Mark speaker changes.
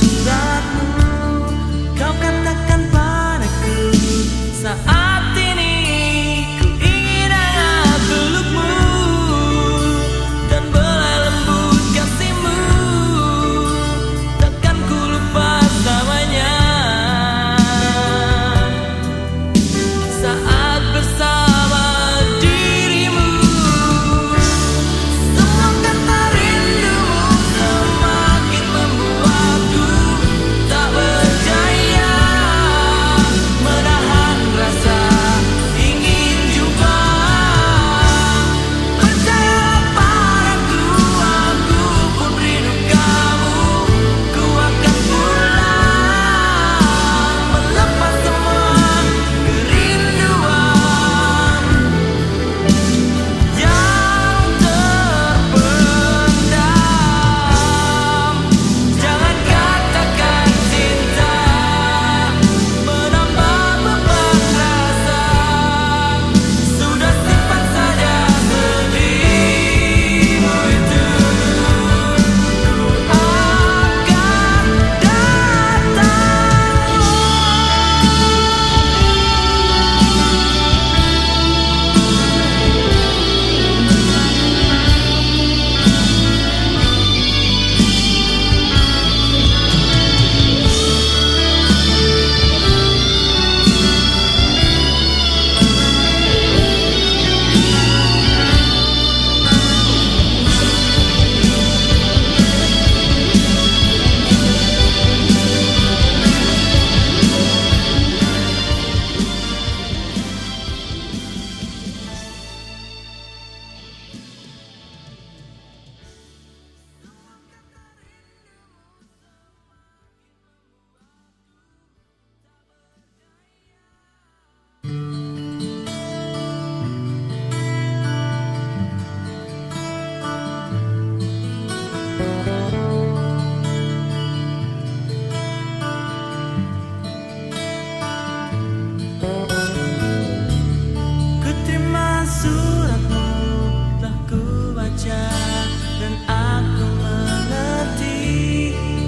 Speaker 1: surat soon.